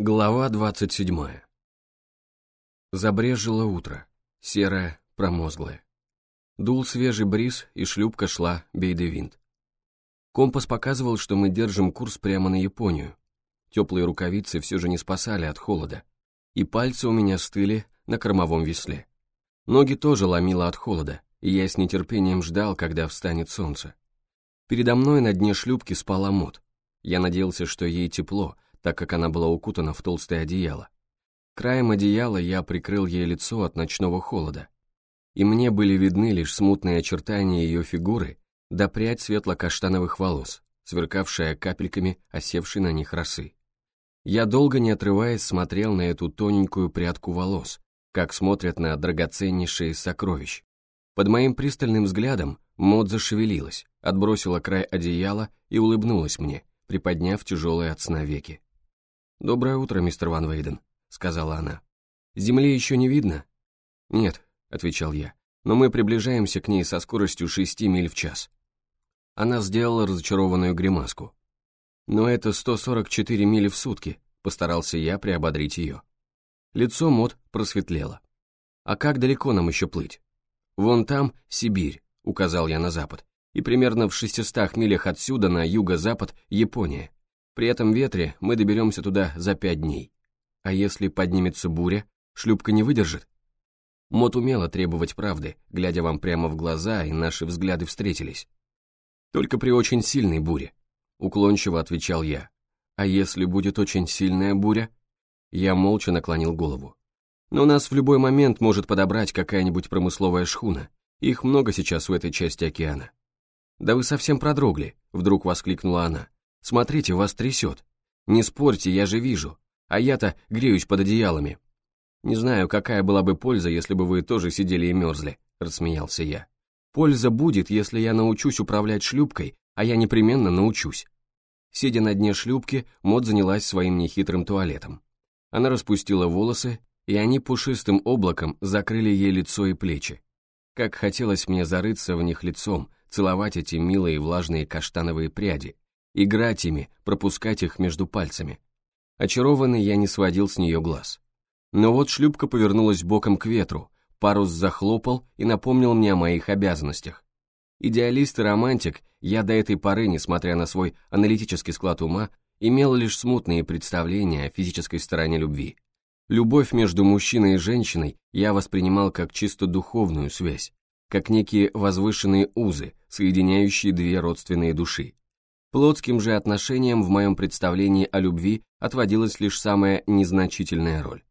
Глава 27. Забрежило утро, серое, промозглое. Дул свежий бриз, и шлюпка шла бейдевинт. Компас показывал, что мы держим курс прямо на Японию. Теплые рукавицы все же не спасали от холода, и пальцы у меня стыли на кормовом весле. Ноги тоже ломило от холода, и я с нетерпением ждал, когда встанет солнце. Передо мной на дне шлюпки спала Мот. Я надеялся, что ей тепло, так как она была укутана в толстое одеяло. Краем одеяла я прикрыл ей лицо от ночного холода, и мне были видны лишь смутные очертания ее фигуры да прядь светло-каштановых волос, сверкавшая капельками осевшей на них росы. Я долго не отрываясь смотрел на эту тоненькую прядку волос, как смотрят на драгоценнейшие сокровищ. Под моим пристальным взглядом Мод зашевелилась, отбросила край одеяла и улыбнулась мне, приподняв тяжелые от сна веки. «Доброе утро, мистер Ван Вейден», — сказала она. «Земли еще не видно?» «Нет», — отвечал я, «но мы приближаемся к ней со скоростью шести миль в час». Она сделала разочарованную гримаску. «Но это 144 мили в сутки», — постарался я приободрить ее. Лицо Мот просветлело. «А как далеко нам еще плыть?» «Вон там Сибирь», — указал я на запад, «и примерно в 600 милях отсюда на юго-запад Япония. При этом ветре мы доберемся туда за пять дней. А если поднимется буря, шлюпка не выдержит? Мот умела требовать правды, глядя вам прямо в глаза, и наши взгляды встретились. Только при очень сильной буре, уклончиво отвечал я. А если будет очень сильная буря? Я молча наклонил голову. Но нас в любой момент может подобрать какая-нибудь промысловая шхуна. Их много сейчас в этой части океана. Да вы совсем продрогли, вдруг воскликнула она. Смотрите, вас трясет. Не спорьте, я же вижу. А я-то греюсь под одеялами. Не знаю, какая была бы польза, если бы вы тоже сидели и мерзли, рассмеялся я. Польза будет, если я научусь управлять шлюпкой, а я непременно научусь. Сидя на дне шлюпки, Мод занялась своим нехитрым туалетом. Она распустила волосы, и они пушистым облаком закрыли ей лицо и плечи. Как хотелось мне зарыться в них лицом, целовать эти милые влажные каштановые пряди, играть ими, пропускать их между пальцами. Очарованный я не сводил с нее глаз. Но вот шлюпка повернулась боком к ветру, парус захлопал и напомнил мне о моих обязанностях. Идеалист и романтик, я до этой поры, несмотря на свой аналитический склад ума, имел лишь смутные представления о физической стороне любви. Любовь между мужчиной и женщиной я воспринимал как чисто духовную связь, как некие возвышенные узы, соединяющие две родственные души. Плотским же отношениям в моем представлении о любви отводилась лишь самая незначительная роль.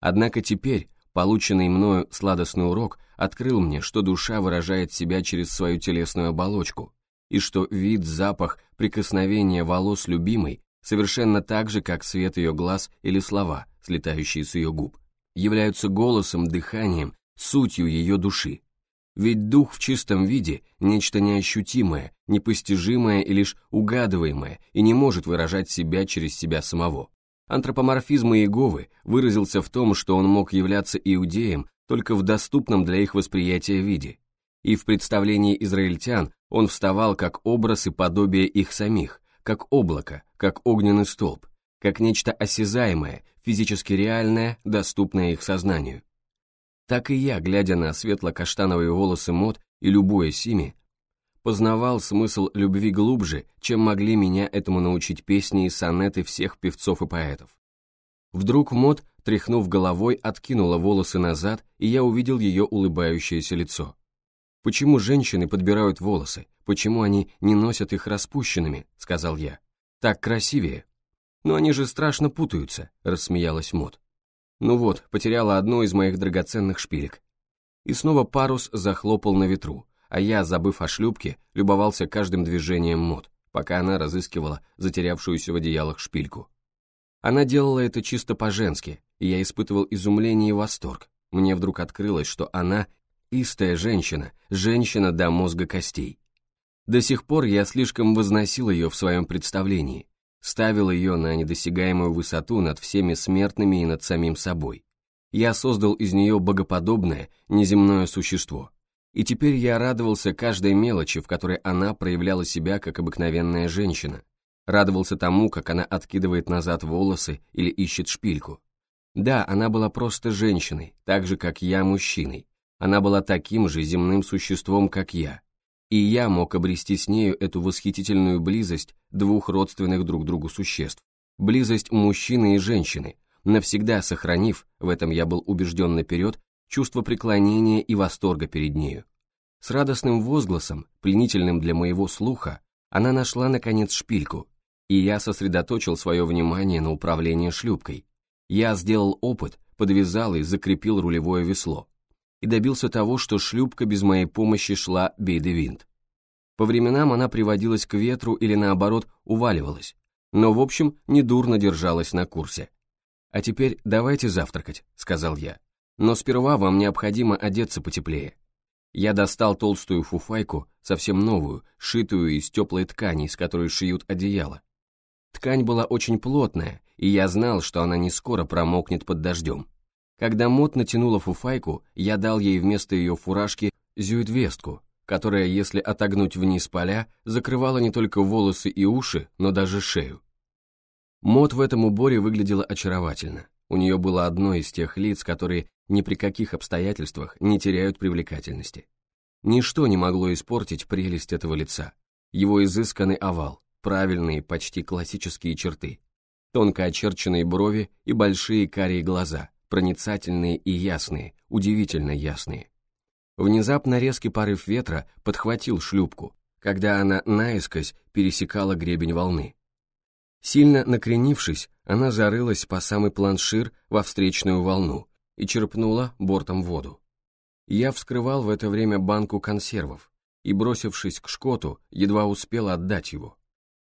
Однако теперь, полученный мною сладостный урок открыл мне, что душа выражает себя через свою телесную оболочку, и что вид, запах, прикосновение волос любимой совершенно так же, как свет ее глаз или слова, слетающие с ее губ, являются голосом, дыханием, сутью ее души. Ведь дух в чистом виде – нечто неощутимое, непостижимое и лишь угадываемое, и не может выражать себя через себя самого. Антропоморфизм Иеговы выразился в том, что он мог являться иудеем только в доступном для их восприятия виде, и в представлении израильтян он вставал как образ и подобие их самих, как облако, как огненный столб, как нечто осязаемое, физически реальное, доступное их сознанию. Так и я, глядя на светло-каштановые волосы Мод и любуясь ими, познавал смысл любви глубже, чем могли меня этому научить песни и сонеты всех певцов и поэтов. Вдруг Мод, тряхнув головой, откинула волосы назад, и я увидел ее улыбающееся лицо. «Почему женщины подбирают волосы? Почему они не носят их распущенными?» — сказал я. «Так красивее». «Но они же страшно путаются», — рассмеялась Мод. Ну вот, потеряла одну из моих драгоценных шпилек. И снова парус захлопал на ветру, а я, забыв о шлюпке, любовался каждым движением мод, пока она разыскивала затерявшуюся в одеялах шпильку. Она делала это чисто по-женски, и я испытывал изумление и восторг. Мне вдруг открылось, что она истая женщина, женщина до мозга костей. До сих пор я слишком возносил ее в своем представлении, ставил ее на недосягаемую высоту над всеми смертными и над самим собой. Я создал из нее богоподобное, неземное существо. И теперь я радовался каждой мелочи, в которой она проявляла себя как обыкновенная женщина, радовался тому, как она откидывает назад волосы или ищет шпильку. Да, она была просто женщиной, так же, как я мужчиной. Она была таким же земным существом, как я. И я мог обрести с нею эту восхитительную близость двух родственных друг другу существ. Близость мужчины и женщины, навсегда сохранив, в этом я был убежден наперед, чувство преклонения и восторга перед нею. С радостным возгласом, пленительным для моего слуха, она нашла, наконец, шпильку, и я сосредоточил свое внимание на управлении шлюпкой. Я сделал опыт, подвязал и закрепил рулевое весло, и добился того, что шлюпка без моей помощи шла бейдевинт. По временам она приводилась к ветру или наоборот уваливалась, но в общем недурно держалась на курсе. «А теперь давайте завтракать», — сказал я. «Но сперва вам необходимо одеться потеплее». Я достал толстую фуфайку, совсем новую, шитую из теплой ткани, из которой шьют одеяло. Ткань была очень плотная, и я знал, что она не скоро промокнет под дождем. Когда Мот натянула фуфайку, я дал ей вместо ее фуражки зюитвестку, которая, если отогнуть вниз поля, закрывала не только волосы и уши, но даже шею. Мот в этом уборе выглядела очаровательно. У нее было одно из тех лиц, которые ни при каких обстоятельствах не теряют привлекательности. Ничто не могло испортить прелесть этого лица. Его изысканный овал, правильные, почти классические черты, тонко очерченные брови и большие карие глаза, проницательные и ясные, удивительно ясные. Внезапно резкий порыв ветра подхватил шлюпку, когда она наискось пересекала гребень волны. Сильно накренившись, она зарылась по самый планшир во встречную волну и черпнула бортом воду. Я вскрывал в это время банку консервов и, бросившись к шкоту, едва успел отдать его.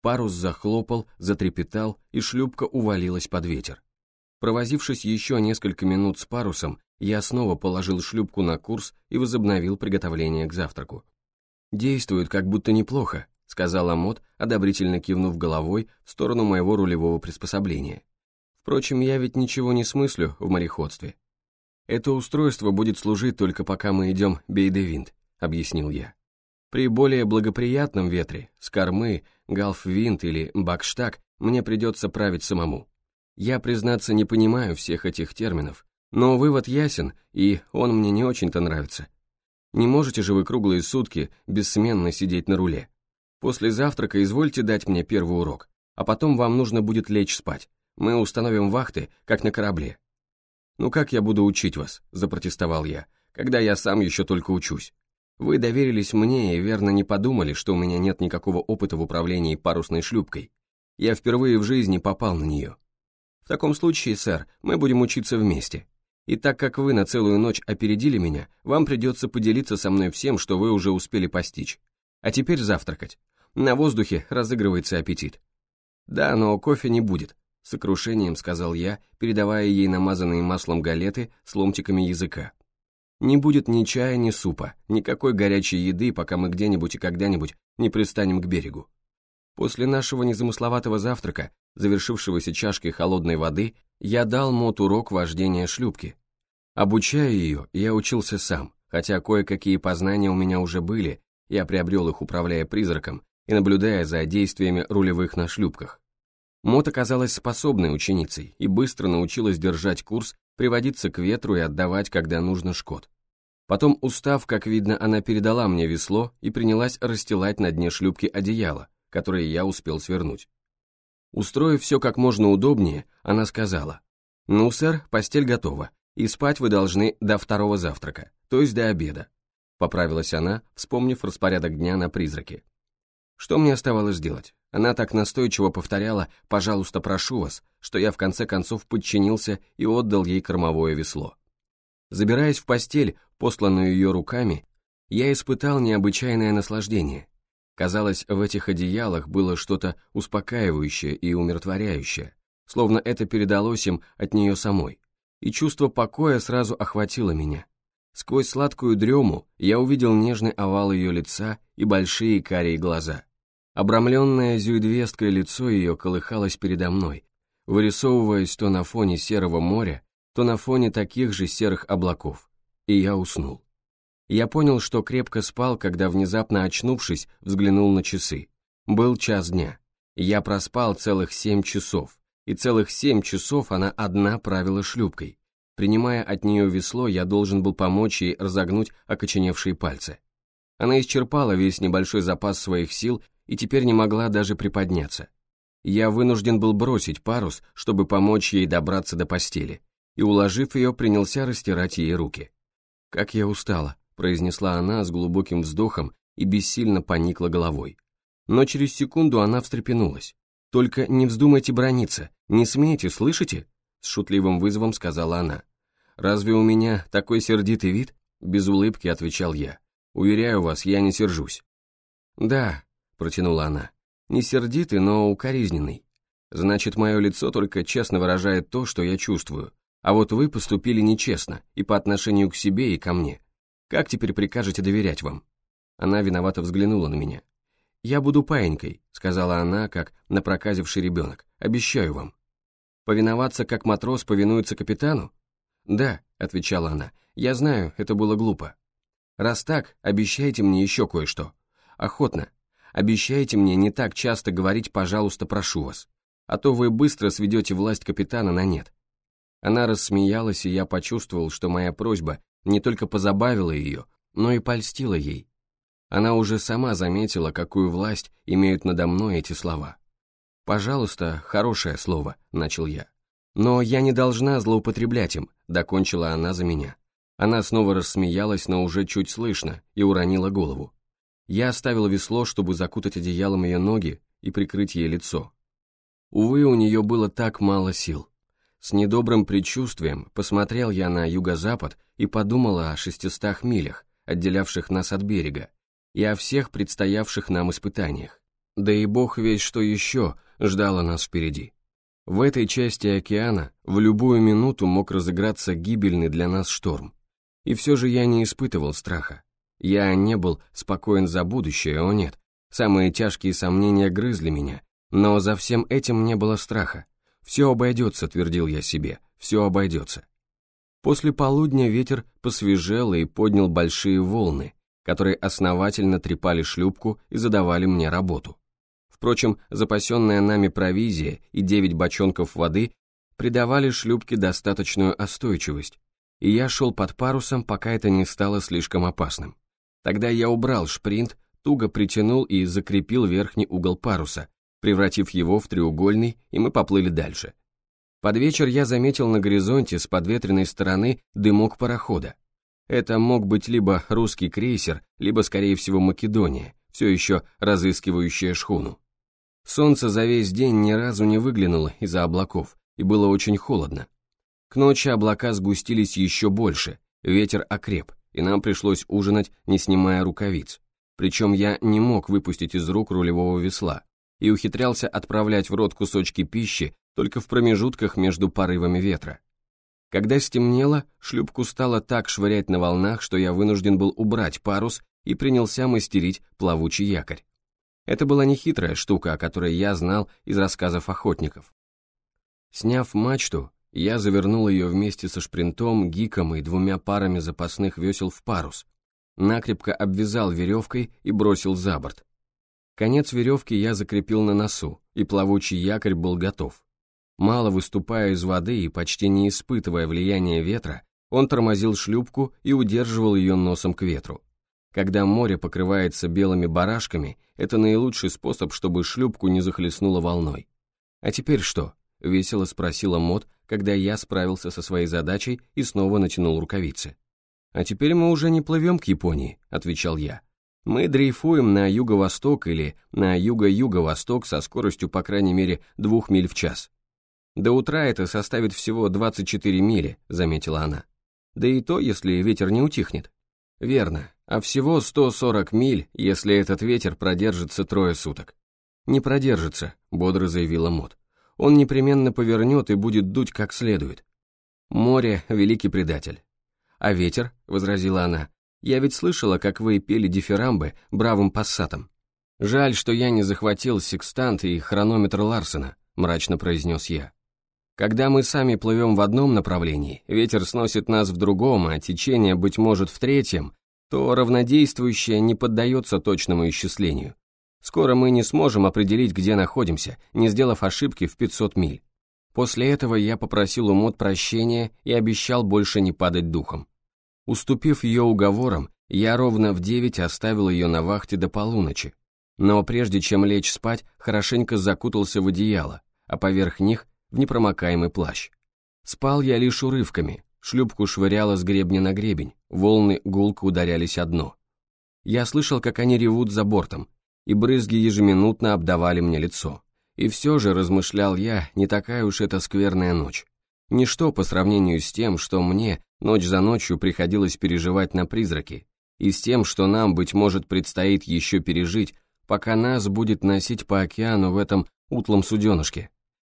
Парус захлопал, затрепетал, и шлюпка увалилась под ветер. Провозившись еще несколько минут с парусом, я снова положил шлюпку на курс и возобновил приготовление к завтраку. Действует как будто неплохо, — сказал Амот, одобрительно кивнув головой в сторону моего рулевого приспособления. «Впрочем, я ведь ничего не смыслю в мореходстве. Это устройство будет служить только пока мы идем бейдевинт», — объяснил я. «При более благоприятном ветре, с кормы, галфвинт или бакштаг, мне придется править самому. Я, признаться, не понимаю всех этих терминов, но вывод ясен, и он мне не очень-то нравится. Не можете же вы круглые сутки бессменно сидеть на руле?» После завтрака извольте дать мне первый урок, а потом вам нужно будет лечь спать. Мы установим вахты, как на корабле». «Ну как я буду учить вас?» – запротестовал я, когда я сам еще только учусь. Вы доверились мне и верно не подумали, что у меня нет никакого опыта в управлении парусной шлюпкой. Я впервые в жизни попал на нее. В таком случае, сэр, мы будем учиться вместе. И так как вы на целую ночь опередили меня, вам придется поделиться со мной всем, что вы уже успели постичь. А теперь завтракать. На воздухе разыгрывается аппетит. Да, но кофе не будет, сокрушением сказал я, передавая ей намазанные маслом галеты с ломтиками языка. Не будет ни чая, ни супа, никакой горячей еды, пока мы где-нибудь и когда-нибудь не пристанем к берегу. После нашего незамысловатого завтрака, завершившегося чашкой холодной воды, я дал Мот урок вождения шлюпки. Обучая ее, я учился сам, хотя кое-какие познания у меня уже были, я приобрел их, управляя призраком, и наблюдая за действиями рулевых на шлюпках. Мот оказалась способной ученицей и быстро научилась держать курс, приводиться к ветру и отдавать, когда нужно шкот. Потом, устав, как видно, она передала мне весло и принялась расстилать на дне шлюпки одеяло, которое я успел свернуть. Устроив все как можно удобнее, она сказала, «Ну, сэр, постель готова, и спать вы должны до второго завтрака, то есть до обеда», поправилась она, вспомнив распорядок дня на призраке. Что мне оставалось делать? Она так настойчиво повторяла «пожалуйста, прошу вас», что я в конце концов подчинился и отдал ей кормовое весло. Забираясь в постель, посланную ее руками, я испытал необычайное наслаждение. Казалось, в этих одеялах было что-то успокаивающее и умиротворяющее, словно это передалось им от нее самой, и чувство покоя сразу охватило меня. Сквозь сладкую дрему я увидел нежный овал ее лица и большие карие глаза. Обрамленное зюидвесткой лицо ее колыхалось передо мной, вырисовываясь то на фоне серого моря, то на фоне таких же серых облаков, и я уснул. Я понял, что крепко спал, когда внезапно очнувшись, взглянул на часы. Был час дня. Я проспал целых семь часов, и целых семь часов она одна правила шлюпкой. Принимая от нее весло, я должен был помочь ей разогнуть окоченевшие пальцы. Она исчерпала весь небольшой запас своих сил и теперь не могла даже приподняться. Я вынужден был бросить парус, чтобы помочь ей добраться до постели, и, уложив ее, принялся растирать ей руки. «Как я устала», — произнесла она с глубоким вздохом и бессильно поникла головой. Но через секунду она встрепенулась. «Только не вздумайте брониться, не смейте, слышите?» С шутливым вызовом сказала она. «Разве у меня такой сердитый вид?» Без улыбки отвечал я. «Уверяю вас, я не сержусь». «Да», — протянула она, — «не сердитый, но укоризненный. Значит, мое лицо только честно выражает то, что я чувствую, а вот вы поступили нечестно и по отношению к себе, и ко мне. Как теперь прикажете доверять вам?» Она виновато взглянула на меня. «Я буду паенькой», — сказала она, как напроказивший ребенок. «Обещаю вам». «Повиноваться, как матрос повинуется капитану?» «Да», — отвечала она, — «я знаю, это было глупо». «Раз так, обещайте мне еще кое-что. Охотно. Обещайте мне не так часто говорить «пожалуйста, прошу вас», а то вы быстро сведете власть капитана на нет». Она рассмеялась, и я почувствовал, что моя просьба не только позабавила ее, но и польстила ей. Она уже сама заметила, какую власть имеют надо мной эти слова. «Пожалуйста, хорошее слово», — начал я. «Но я не должна злоупотреблять им», — докончила она за меня. Она снова рассмеялась, но уже чуть слышно, и уронила голову. Я оставил весло, чтобы закутать одеялом ее ноги и прикрыть ей лицо. Увы, у нее было так мало сил. С недобрым предчувствием посмотрел я на юго-запад и подумала о шестистах милях, отделявших нас от берега, и о всех предстоявших нам испытаниях. Да и бог весь что еще ждало нас впереди. В этой части океана в любую минуту мог разыграться гибельный для нас шторм. И все же я не испытывал страха. Я не был спокоен за будущее, о нет. Самые тяжкие сомнения грызли меня, но за всем этим не было страха. Все обойдется, твердил я себе, все обойдется. После полудня ветер посвежел и поднял большие волны, которые основательно трепали шлюпку и задавали мне работу. Впрочем, запасенная нами провизия и девять бочонков воды придавали шлюпке достаточную остойчивость, и я шел под парусом, пока это не стало слишком опасным. Тогда я убрал шпринт, туго притянул и закрепил верхний угол паруса, превратив его в треугольный, и мы поплыли дальше. Под вечер я заметил на горизонте с подветренной стороны дымок парохода. Это мог быть либо русский крейсер, либо, скорее всего, Македония, все еще разыскивающая шхуну. Солнце за весь день ни разу не выглянуло из-за облаков, и было очень холодно. К ночи облака сгустились еще больше, ветер окреп, и нам пришлось ужинать, не снимая рукавиц. Причем я не мог выпустить из рук рулевого весла и ухитрялся отправлять в рот кусочки пищи только в промежутках между порывами ветра. Когда стемнело, шлюпку стало так швырять на волнах, что я вынужден был убрать парус и принялся мастерить плавучий якорь. Это была нехитрая штука, о которой я знал из рассказов охотников. Сняв мачту, я завернул ее вместе со шпринтом, гиком и двумя парами запасных весел в парус, накрепко обвязал веревкой и бросил за борт. Конец веревки я закрепил на носу, и плавучий якорь был готов. Мало выступая из воды и почти не испытывая влияния ветра, он тормозил шлюпку и удерживал ее носом к ветру. Когда море покрывается белыми барашками, это наилучший способ, чтобы шлюпку не захлестнуло волной. «А теперь что?» — весело спросила Мот, когда я справился со своей задачей и снова натянул рукавицы. «А теперь мы уже не плывем к Японии», — отвечал я. «Мы дрейфуем на юго-восток или на юго-юго-восток со скоростью по крайней мере двух миль в час. «До утра это составит всего 24 мили», — заметила она. «Да и то, если ветер не утихнет». «Верно, а всего 140 миль, если этот ветер продержится трое суток». «Не продержится», — бодро заявила Мот. «Он непременно повернет и будет дуть как следует». «Море — великий предатель». «А ветер?» — возразила она. «Я ведь слышала, как вы пели дифирамбы бравым пассатом». «Жаль, что я не захватил секстант и хронометр Ларсена», — мрачно произнес я. Когда мы сами плывем в одном направлении, ветер сносит нас в другом, а течение, быть может, в третьем, то равнодействующее не поддается точному исчислению. Скоро мы не сможем определить, где находимся, не сделав ошибки в 500 миль. После этого я попросил у Мод прощения и обещал больше не падать духом. Уступив ее уговорам, я ровно в девять оставил ее на вахте до полуночи. Но прежде чем лечь спать, хорошенько закутался в одеяло, а поверх них в непромокаемый плащ. Спал я лишь урывками, шлюпку швыряло с гребня на гребень, волны гулко ударялись о дно. Я слышал, как они ревут за бортом, и брызги ежеминутно обдавали мне лицо. И все же, размышлял я, не такая уж это скверная ночь. Ничто по сравнению с тем, что мне ночь за ночью приходилось переживать на призраки, и с тем, что нам, быть может, предстоит еще пережить, пока нас будет носить по океану в этом утлом суденышке.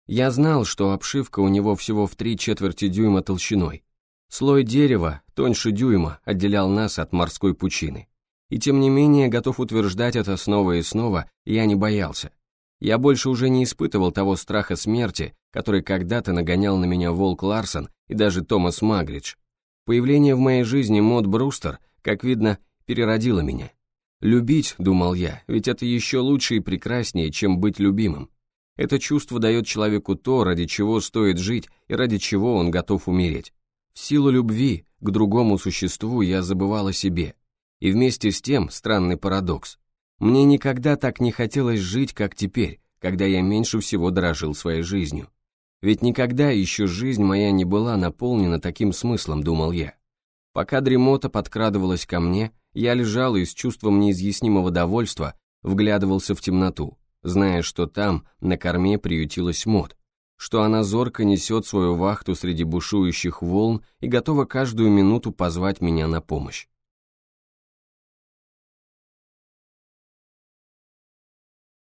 Я знал, что обшивка у него всего в три четверти дюйма толщиной. Слой дерева, тоньше дюйма, отделял нас от морской пучины. И тем не менее, готов утверждать это снова и снова, я не боялся. Я больше уже не испытывал того страха смерти, который когда-то нагонял на меня Волк Ларсон и даже Томас Магридж. Появление в моей жизни Мод Брустер, как видно, переродило меня. Любить, думал я, ведь это еще лучше и прекраснее, чем быть любимым. Это чувство дает человеку то, ради чего стоит жить и ради чего он готов умереть. В силу любви к другому существу я забывал о себе. И вместе с тем, странный парадокс, мне никогда так не хотелось жить, как теперь, когда я меньше всего дорожил своей жизнью. Ведь никогда еще жизнь моя не была наполнена таким смыслом, думал я. Пока дремота подкрадывалась ко мне, я лежал и с чувством неизъяснимого довольства вглядывался в темноту, зная, что там, на корме, приютилась мод, что она зорко несет свою вахту среди бушующих волн и готова каждую минуту позвать меня на помощь.